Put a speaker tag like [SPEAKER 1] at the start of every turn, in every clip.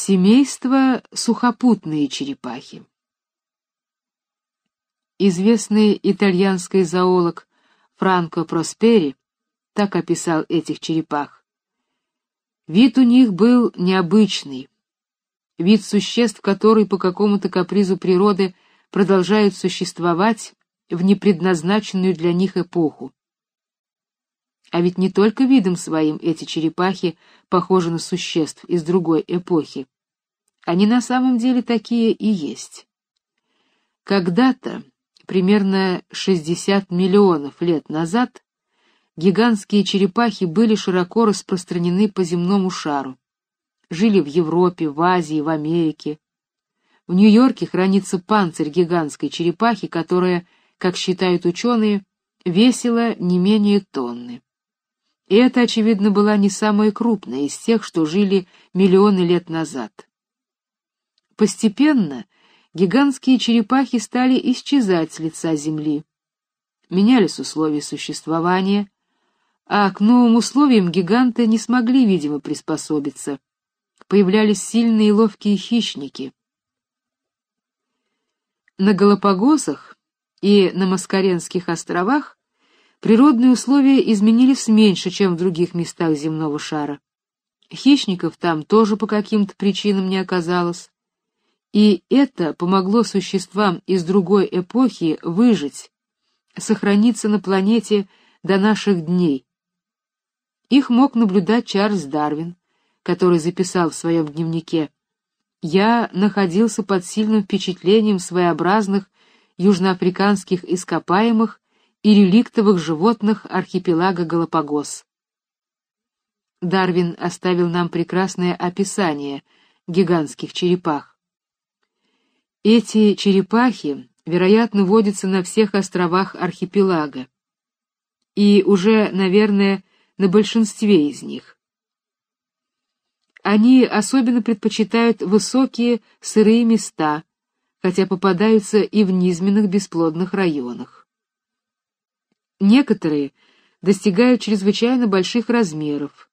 [SPEAKER 1] Семейство сухопутные черепахи. Известный итальянский зоолог Франко Проспери так описал этих черепах. Вид у них был необычный. Вид существ, которые по какому-то капризу природы продолжают существовать в непредназначенную для них эпоху. А ведь не только видом своим эти черепахи похожи на существ из другой эпохи. Они на самом деле такие и есть. Когда-то, примерно 60 миллионов лет назад, гигантские черепахи были широко распространены по земному шару. Жили в Европе, в Азии, в Америке. В Нью-Йорке хранится панцирь гигантской черепахи, которая, как считают ученые, весила не менее тонны. И это, очевидно, была не самая крупная из тех, что жили миллионы лет назад. Постепенно гигантские черепахи стали исчезать с лица земли. Менялись условия существования, а к новым условиям гиганты не смогли, видимо, приспособиться. Появлялись сильные и ловкие хищники. На Галапагосах и на Маскаренских островах Природные условия изменились меньше, чем в других местах земного шара. Хищников там тоже по каким-то причинам не оказалось. И это помогло существам из другой эпохи выжить, сохраниться на планете до наших дней. Их мог наблюдать Чарльз Дарвин, который записал в своем дневнике «Я находился под сильным впечатлением своеобразных южноафриканских ископаемых и реликтовых животных архипелага Галапагос. Дарвин оставил нам прекрасное описание гигантских черепах. Эти черепахи, вероятно, водятся на всех островах архипелага, и уже, наверное, на большинстве из них. Они особенно предпочитают высокие сырые места, хотя попадаются и в низменных бесплодных районах. Некоторые достигают чрезвычайно больших размеров.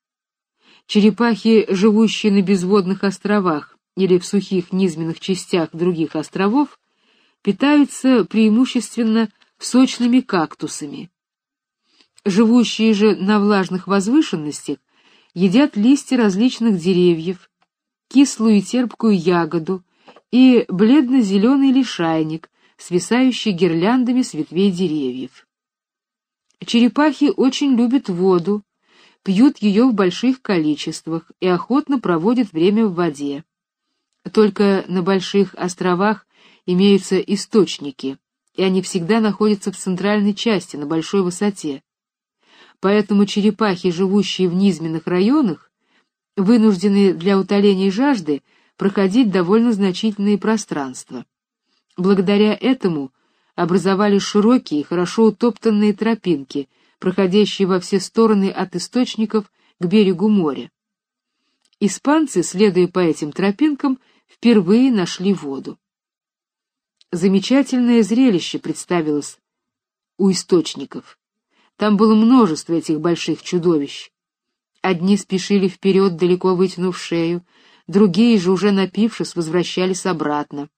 [SPEAKER 1] Черепахи, живущие на безводных островах или в сухих низменных частях других островов, питаются преимущественно сочными кактусами. Живущие же на влажных возвышенностях едят листья различных деревьев, кислую и терпкую ягоду и бледно-зеленый лишайник, свисающий гирляндами с ветвей деревьев. Черепахи очень любят воду, пьют ее в больших количествах и охотно проводят время в воде. Только на больших островах имеются источники, и они всегда находятся в центральной части, на большой высоте. Поэтому черепахи, живущие в низменных районах, вынуждены для утоления жажды проходить довольно значительные пространства. Благодаря этому образовали широкие, хорошо утоптанные тропинки, проходящие во все стороны от источников к берегу моря. Испанцы, следуя по этим тропинкам, впервые нашли воду. Замечательное зрелище представилось у источников. Там было множество этих больших чудовищ. Одни спешили вперед, далеко вытянув шею, другие же, уже напившись, возвращались обратно.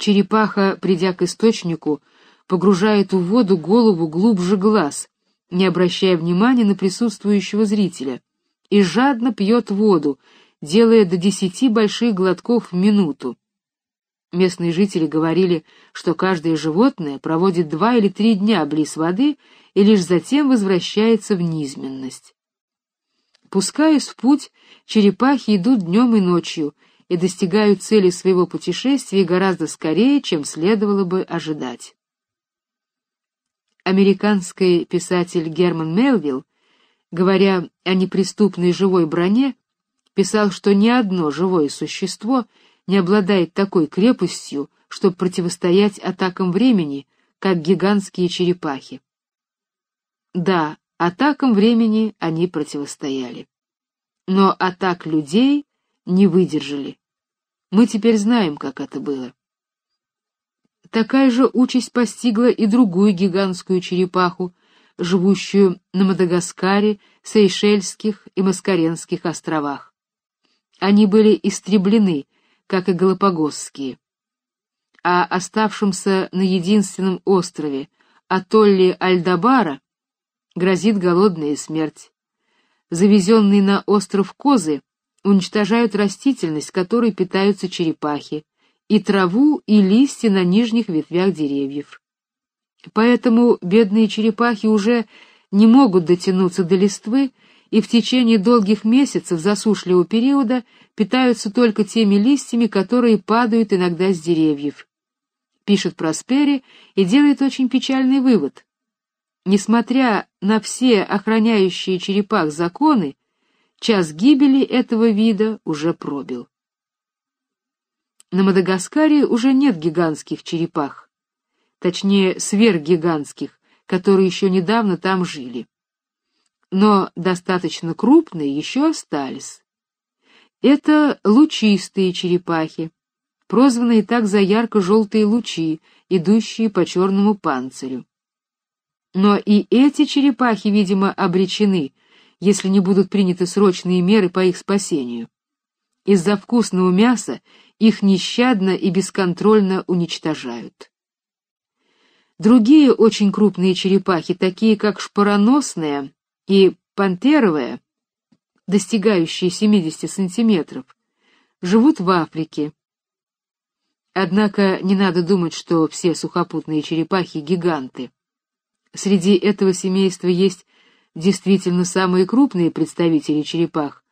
[SPEAKER 1] Черепаха, придя к источнику, погружает в воду голову глубже глаз, не обращая внимания на присутствующего зрителя, и жадно пьет воду, делая до десяти больших глотков в минуту. Местные жители говорили, что каждое животное проводит два или три дня близ воды и лишь затем возвращается в низменность. Пускаясь в путь, черепахи идут днем и ночью, и достигают цели своего путешествия гораздо скорее, чем следовало бы ожидать. Американский писатель Герман Мелвилл, говоря о неприступной живой броне, писал, что ни одно живое существо не обладает такой крепостью, чтобы противостоять атакам времени, как гигантские черепахи. Да, атакам времени они противостояли. Но атак людей не выдержали. Мы теперь знаем, как это было. Такая же участь постигла и другую гигантскую черепаху, живущую на Мадагаскаре, Сейшельских и Маскаренских островах. они были истреблены, как и галапагосские. А оставшимся на единственном острове, атолле Альдабара, грозит голодная смерть. Завезенные на остров козы уничтожают растительность, которой питаются черепахи, и траву, и листья на нижних ветвях деревьев. Поэтому бедные черепахи уже не могут дотянуться до листвы и в течение долгих месяцев засушливого периода питаются только теми листьями, которые падают иногда с деревьев. Пишет Проспери и делает очень печальный вывод. Несмотря на все охраняющие черепах законы, час гибели этого вида уже пробил. На Мадагаскаре уже нет гигантских черепах, точнее сверхгигантских, которые еще недавно там жили но достаточно крупные еще остались. Это лучистые черепахи, прозванные так за ярко-желтые лучи, идущие по черному панцирю. Но и эти черепахи, видимо, обречены, если не будут приняты срочные меры по их спасению. Из-за вкусного мяса их нещадно и бесконтрольно уничтожают. Другие очень крупные черепахи, такие как шпороносная и пантеровые, достигающие 70 сантиметров, живут в Африке. Однако не надо думать, что все сухопутные черепахи гиганты. Среди этого семейства есть действительно самые крупные представители черепах,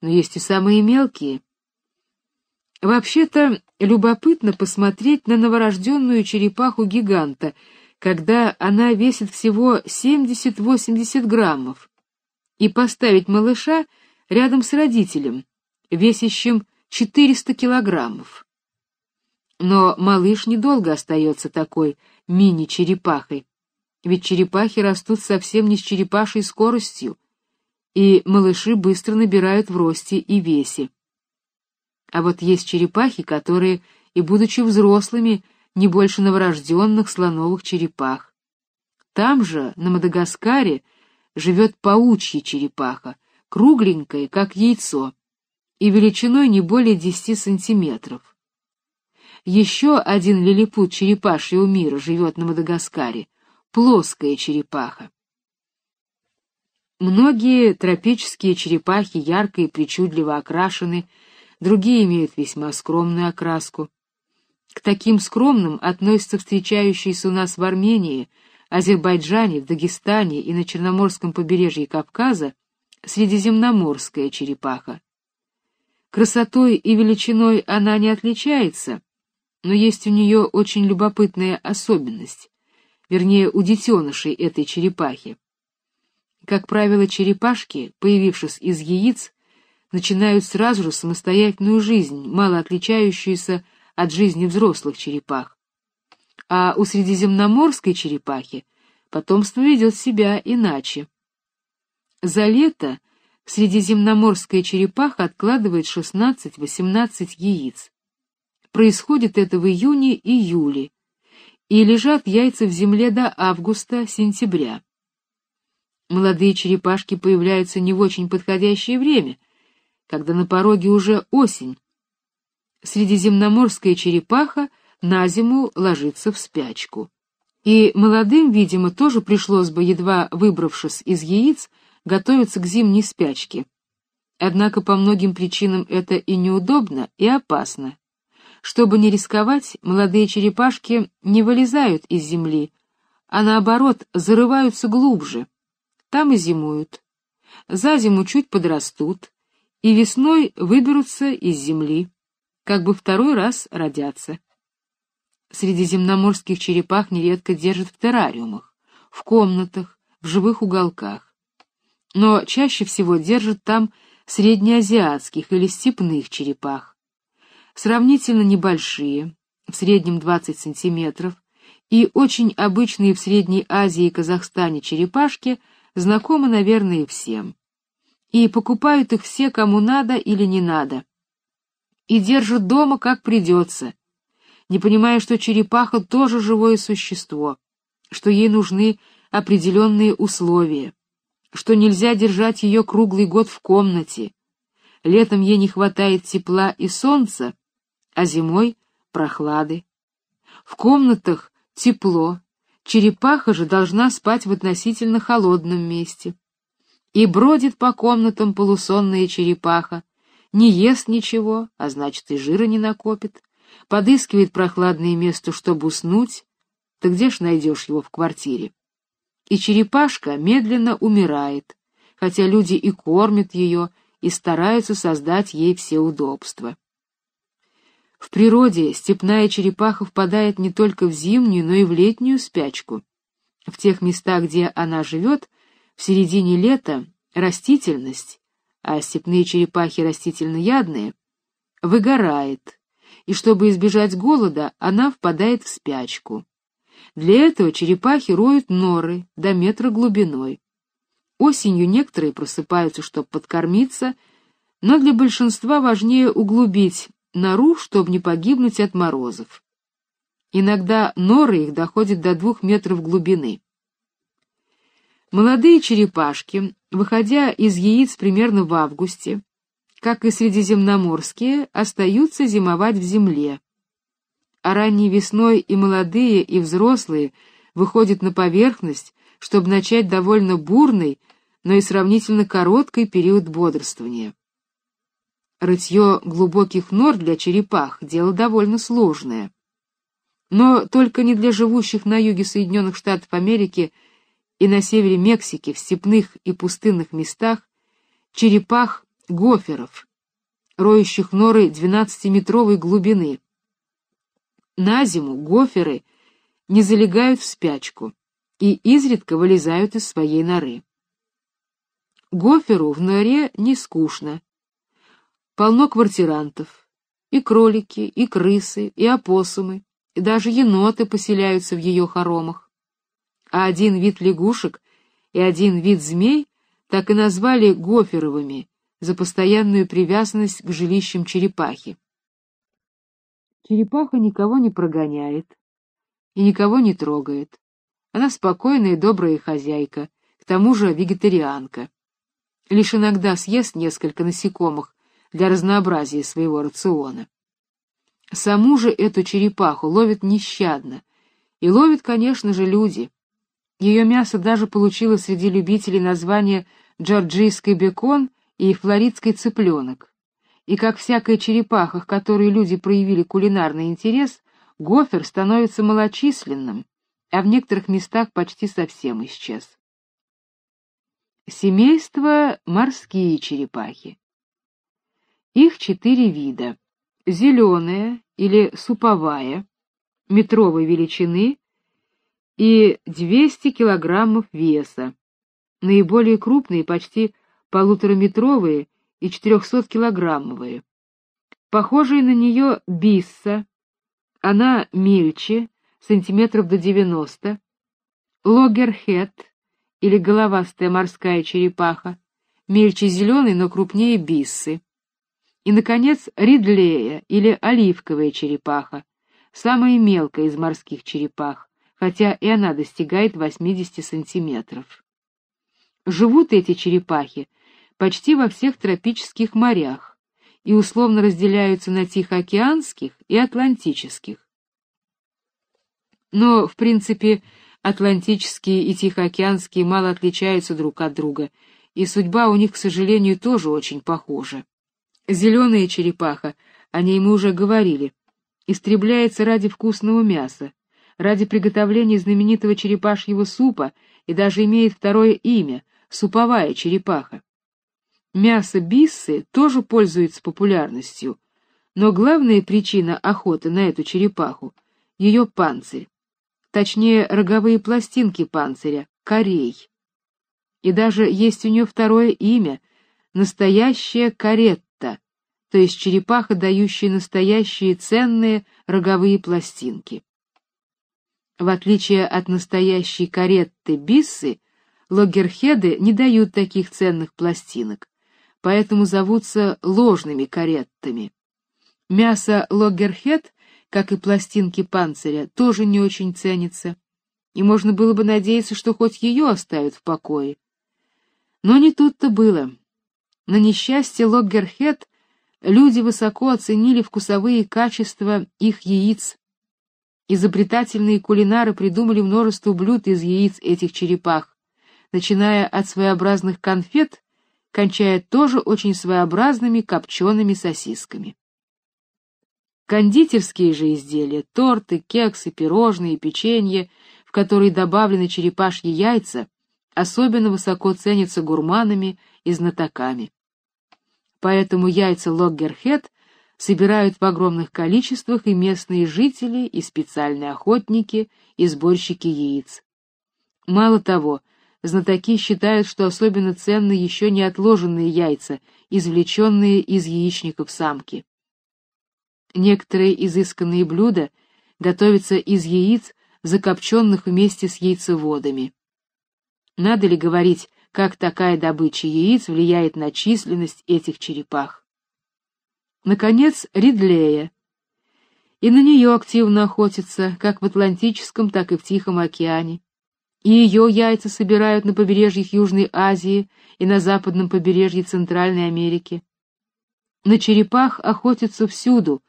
[SPEAKER 1] но есть и самые мелкие. Вообще-то любопытно посмотреть на новорожденную черепаху-гиганта — когда она весит всего 70-80 граммов, и поставить малыша рядом с родителем, весящим 400 килограммов. Но малыш недолго остается такой мини-черепахой, ведь черепахи растут совсем не с черепашей скоростью, и малыши быстро набирают в росте и весе. А вот есть черепахи, которые, и будучи взрослыми, не больше новорожденных слоновых черепах. Там же, на Мадагаскаре, живет паучья черепаха, кругленькая, как яйцо, и величиной не более 10 сантиметров. Еще один лилипут черепашьего мира живет на Мадагаскаре, плоская черепаха. Многие тропические черепахи ярко и причудливо окрашены, другие имеют весьма скромную окраску. К таким скромным относятся встречающиеся у нас в Армении, Азербайджане, в Дагестане и на Черноморском побережье Кавказа средиземноморская черепаха. Красотой и величиной она не отличается, но есть у нее очень любопытная особенность, вернее, у детенышей этой черепахи. Как правило, черепашки, появившись из яиц, начинают сразу же самостоятельную жизнь, мало отличающуюся от жизни взрослых черепах. А у средиземноморской черепахи потомство ведет себя иначе. За лето средиземноморская черепаха откладывает 16-18 яиц. Происходит это в июне-июле, и лежат яйца в земле до августа-сентября. Молодые черепашки появляются не в очень подходящее время, когда на пороге уже осень, средиземноморская черепаха на зиму ложится в спячку. И молодым, видимо, тоже пришлось бы, едва выбравшись из яиц, готовиться к зимней спячке. Однако по многим причинам это и неудобно, и опасно. Чтобы не рисковать, молодые черепашки не вылезают из земли, а наоборот зарываются глубже. Там и зимуют. За зиму чуть подрастут, и весной выберутся из земли как бы второй раз родятся. Средиземноморских черепах нередко держат в террариумах, в комнатах, в живых уголках. Но чаще всего держат там среднеазиатских или степных черепах. Сравнительно небольшие, в среднем 20 сантиметров, и очень обычные в Средней Азии и Казахстане черепашки знакомы, наверное, всем. И покупают их все, кому надо или не надо, и держит дома как придется, не понимая, что черепаха тоже живое существо, что ей нужны определенные условия, что нельзя держать ее круглый год в комнате, Летом ей не хватает тепла и солнца, а зимой — прохлады. В комнатах тепло, черепаха же должна спать в относительно холодном месте. И бродит по комнатам полусонная черепаха, не ест ничего, а значит и жира не накопит, подыскивает прохладное место, чтобы уснуть, ты где ж найдешь его в квартире? И черепашка медленно умирает, хотя люди и кормят ее, и стараются создать ей все удобства. В природе степная черепаха впадает не только в зимнюю, но и в летнюю спячку. В тех местах, где она живет, в середине лета растительность, а степные черепахи растительноядные, выгорает, и чтобы избежать голода, она впадает в спячку. Для этого черепахи роют норы до метра глубиной. Осенью некоторые просыпаются, чтобы подкормиться, но для большинства важнее углубить нору, чтобы не погибнуть от морозов. Иногда норы их доходят до двух метров глубины. Молодые черепашки, выходя из яиц примерно в августе, как и средиземноморские, остаются зимовать в земле, а ранней весной и молодые, и взрослые выходят на поверхность, чтобы начать довольно бурный, но и сравнительно короткий период бодрствования. Рытье глубоких нор для черепах — дело довольно сложное. Но только не для живущих на юге Соединенных Штатов Америки и на севере Мексики в степных и пустынных местах черепах-гоферов, роющих норы 12-метровой глубины, на зиму гоферы не залегают в спячку и изредка вылезают из своей норы. Гоферу в норе не скучно. Полно квартирантов, и кролики, и крысы, и опоссумы, и даже еноты поселяются в ее хоромах. А один вид лягушек и один вид змей так и назвали гоферовыми за постоянную привязанность к жилищам черепахи. Черепаха никого не прогоняет и никого не трогает. Она спокойная и добрая хозяйка, к тому же вегетарианка. Лишь иногда съест несколько насекомых для разнообразия своего рациона. Саму же эту черепаху ловят нещадно, и ловят, конечно же, люди. Ее мясо даже получило среди любителей название джорджийский бекон и флоридский цыпленок и как всякая черепаха, к которой люди проявили кулинарный интерес, гофер становится малочисленным, а в некоторых местах почти совсем исчез. Семейство морские черепахи. Их четыре вида. Зеленая или суповая, метровой величины и 200 килограммов веса. Наиболее крупные, почти полутораметровые и 400-килограммовые. Похожая на нее бисса, она мельче, сантиметров до 90, логерхед или головастая морская черепаха, мельче зеленой, но крупнее биссы. И, наконец, ридлея или оливковая черепаха, самая мелкая из морских черепах, хотя и она достигает 80 сантиметров. Живут эти черепахи почти во всех тропических морях и условно разделяются на тихоокеанских и атлантических. Но, в принципе, атлантические и тихоокеанские мало отличаются друг от друга, и судьба у них, к сожалению, тоже очень похожа. Зеленая черепаха, о ней мы уже говорили, истребляется ради вкусного мяса, ради приготовления знаменитого черепашьего супа и даже имеет второе имя — суповая черепаха. Мясо биссы тоже пользуется популярностью, но главная причина охоты на эту черепаху — ее панцирь, точнее, роговые пластинки панциря, корей. И даже есть у нее второе имя — настоящая каретта, то есть черепаха, дающая настоящие ценные роговые пластинки. В отличие от настоящей каретты биссы, логерхеды не дают таких ценных пластинок поэтому зовутся ложными кареттами. Мясо логгерхед, как и пластинки панциря, тоже не очень ценится, и можно было бы надеяться, что хоть ее оставят в покое. Но не тут-то было. На несчастье Логгерхед люди высоко оценили вкусовые качества их яиц. Изобретательные кулинары придумали множество блюд из яиц этих черепах, начиная от своеобразных конфет, кончая тоже очень своеобразными копчеными сосисками. Кондитерские же изделия, торты, кексы, пирожные, печенье, в которые добавлены черепашьи яйца, особенно высоко ценятся гурманами и знатоками. Поэтому яйца Логгерхед собирают в огромных количествах и местные жители, и специальные охотники, и сборщики яиц. Мало того, знатоки считают, что особенно ценны еще не отложенные яйца, извлеченные из яичников самки. Некоторые изысканные блюда готовятся из яиц, закопченных вместе с яйцеводами. Надо ли говорить, как такая добыча яиц влияет на численность этих черепах? Наконец, Ридлея. И на нее активно охотятся, как в Атлантическом, так и в Тихом океане. И ее яйца собирают на побережьях Южной Азии и на западном побережье Центральной Америки. На черепах охотятся всюду,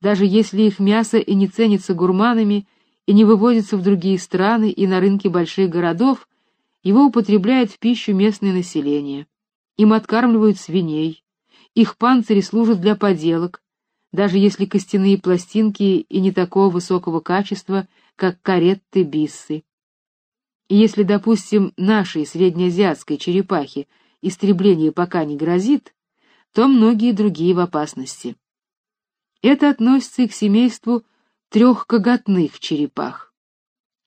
[SPEAKER 1] даже если их мясо и не ценится гурманами и не вывозится в другие страны и на рынки больших городов, его употребляет в пищу местное население. Им откармливают свиней, их панцири служат для поделок, даже если костяные пластинки и не такого высокого качества, как каретты биссы. И если, допустим, нашей среднеазиатской черепахе истребление пока не грозит, то многие другие в опасности. Это относится и к семейству трехкоготных черепах,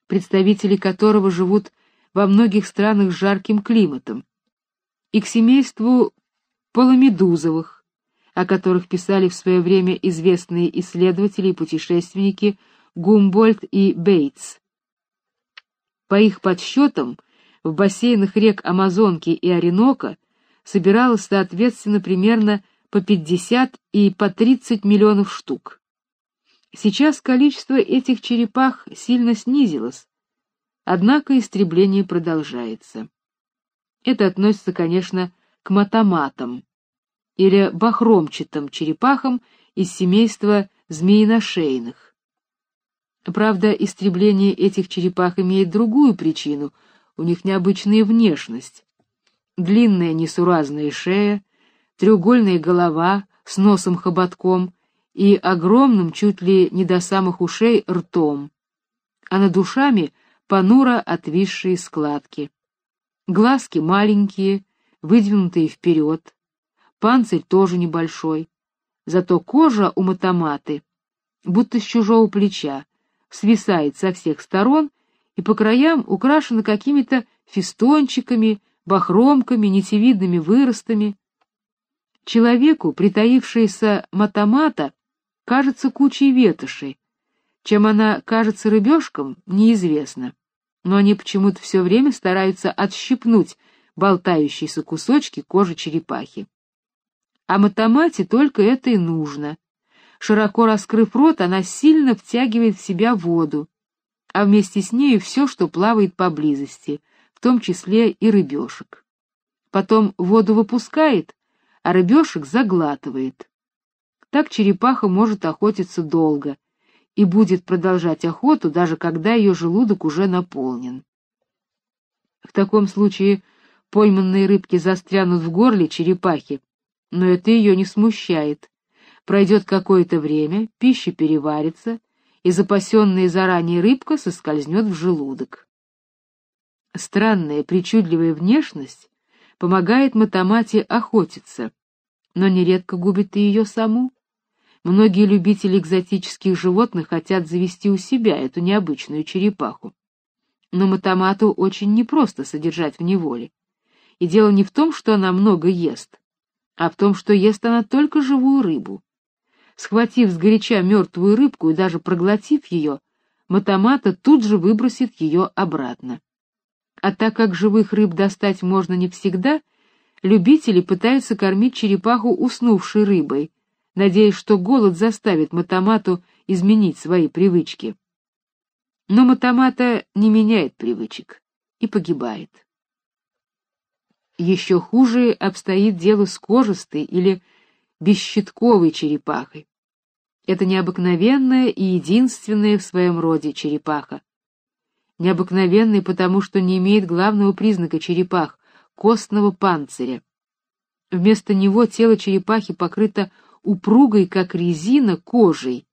[SPEAKER 1] представители которого живут во многих странах с жарким климатом, и к семейству поломедузовых, о которых писали в свое время известные исследователи и путешественники Гумбольд и Бейтс. По их подсчетам, в бассейнах рек Амазонки и Оренока собиралось соответственно примерно по 50 и по 30 миллионов штук. Сейчас количество этих черепах сильно снизилось, однако истребление продолжается. Это относится, конечно, к матоматам или бахромчатым черепахам из семейства змеиношейных. Правда, истребление этих черепах имеет другую причину, у них необычная внешность. Длинная несуразная шея, треугольная голова с носом-хоботком и огромным, чуть ли не до самых ушей, ртом, а над душами понуро отвисшие складки. Глазки маленькие, выдвинутые вперед, панцирь тоже небольшой, зато кожа у матоматы, будто с чужого плеча, свисает со всех сторон и по краям украшена какими-то фистончиками, бахромками, нитевидными выростами, Человеку, притаившаяся матомата, кажется кучей ветошей. Чем она кажется рыбешкам, неизвестно. Но они почему-то все время стараются отщипнуть болтающиеся кусочки кожи черепахи. А матомате только это и нужно. Широко раскрыв рот, она сильно втягивает в себя воду, а вместе с нею все, что плавает поблизости, в том числе и рыбешек. Потом воду выпускает, а рыбешек заглатывает. Так черепаха может охотиться долго и будет продолжать охоту, даже когда ее желудок уже наполнен. В таком случае пойманные рыбки застрянут в горле черепахи, но это ее не смущает. Пройдет какое-то время, пища переварится, и запасенная заранее рыбка соскользнет в желудок. Странная, причудливая внешность помогает Матамате охотиться, но нередко губит и ее саму. Многие любители экзотических животных хотят завести у себя эту необычную черепаху. Но Матамату очень непросто содержать в неволе. И дело не в том, что она много ест, а в том, что ест она только живую рыбу. Схватив сгоряча мертвую рыбку и даже проглотив ее, Матамата тут же выбросит ее обратно. А так как живых рыб достать можно не всегда, любители пытаются кормить черепаху уснувшей рыбой, надеясь, что голод заставит Матамату изменить свои привычки. Но Матамата не меняет привычек и погибает. Еще хуже обстоит дело с кожистой или бесщитковой черепахой. Это необыкновенная и единственная в своем роде черепаха. Необыкновенный потому, что не имеет главного признака черепах — костного панциря. Вместо него тело черепахи покрыто упругой, как резина, кожей.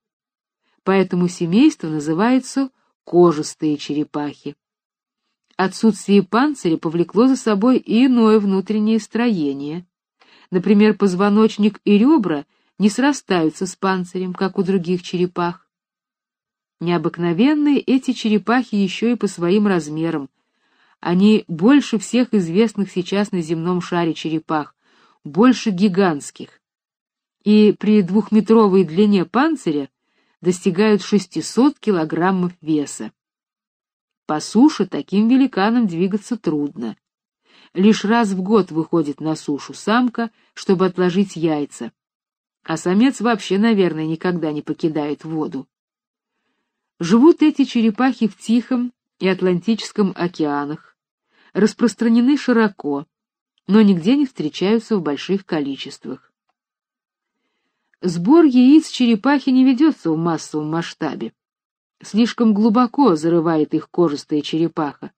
[SPEAKER 1] Поэтому семейство называется кожистые черепахи. Отсутствие панциря повлекло за собой и иное внутреннее строение. Например, позвоночник и ребра не срастаются с панцирем, как у других черепах. Необыкновенные эти черепахи еще и по своим размерам. Они больше всех известных сейчас на земном шаре черепах, больше гигантских. И при двухметровой длине панциря достигают 600 килограммов веса. По суше таким великанам двигаться трудно. Лишь раз в год выходит на сушу самка, чтобы отложить яйца. А самец вообще, наверное, никогда не покидает воду. Живут эти черепахи в Тихом и Атлантическом океанах, распространены широко, но нигде не встречаются в больших количествах. Сбор яиц черепахи не ведется в массовом масштабе. Слишком глубоко зарывает их кожистая черепаха,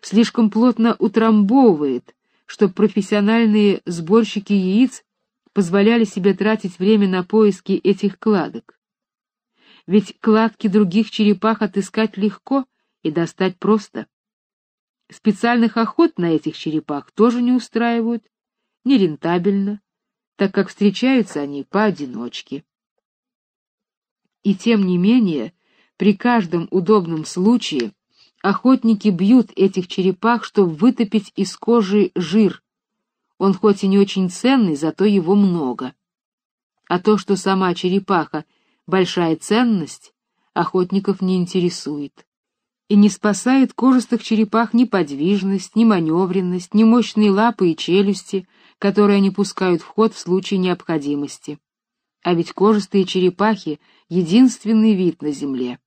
[SPEAKER 1] слишком плотно утрамбовывает, чтобы профессиональные сборщики яиц позволяли себе тратить время на поиски этих кладок. Ведь кладки других черепах отыскать легко и достать просто. Специальных охот на этих черепах тоже не устраивают, нерентабельно, так как встречаются они поодиночке. И тем не менее, при каждом удобном случае охотники бьют этих черепах, чтобы вытопить из кожи жир. Он хоть и не очень ценный, зато его много. А то, что сама черепаха большая ценность, охотников не интересует и не спасает кожистых черепах ни подвижность, ни маневренность, ни мощные лапы и челюсти, которые они пускают в ход в случае необходимости. А ведь кожистые черепахи — единственный вид на Земле.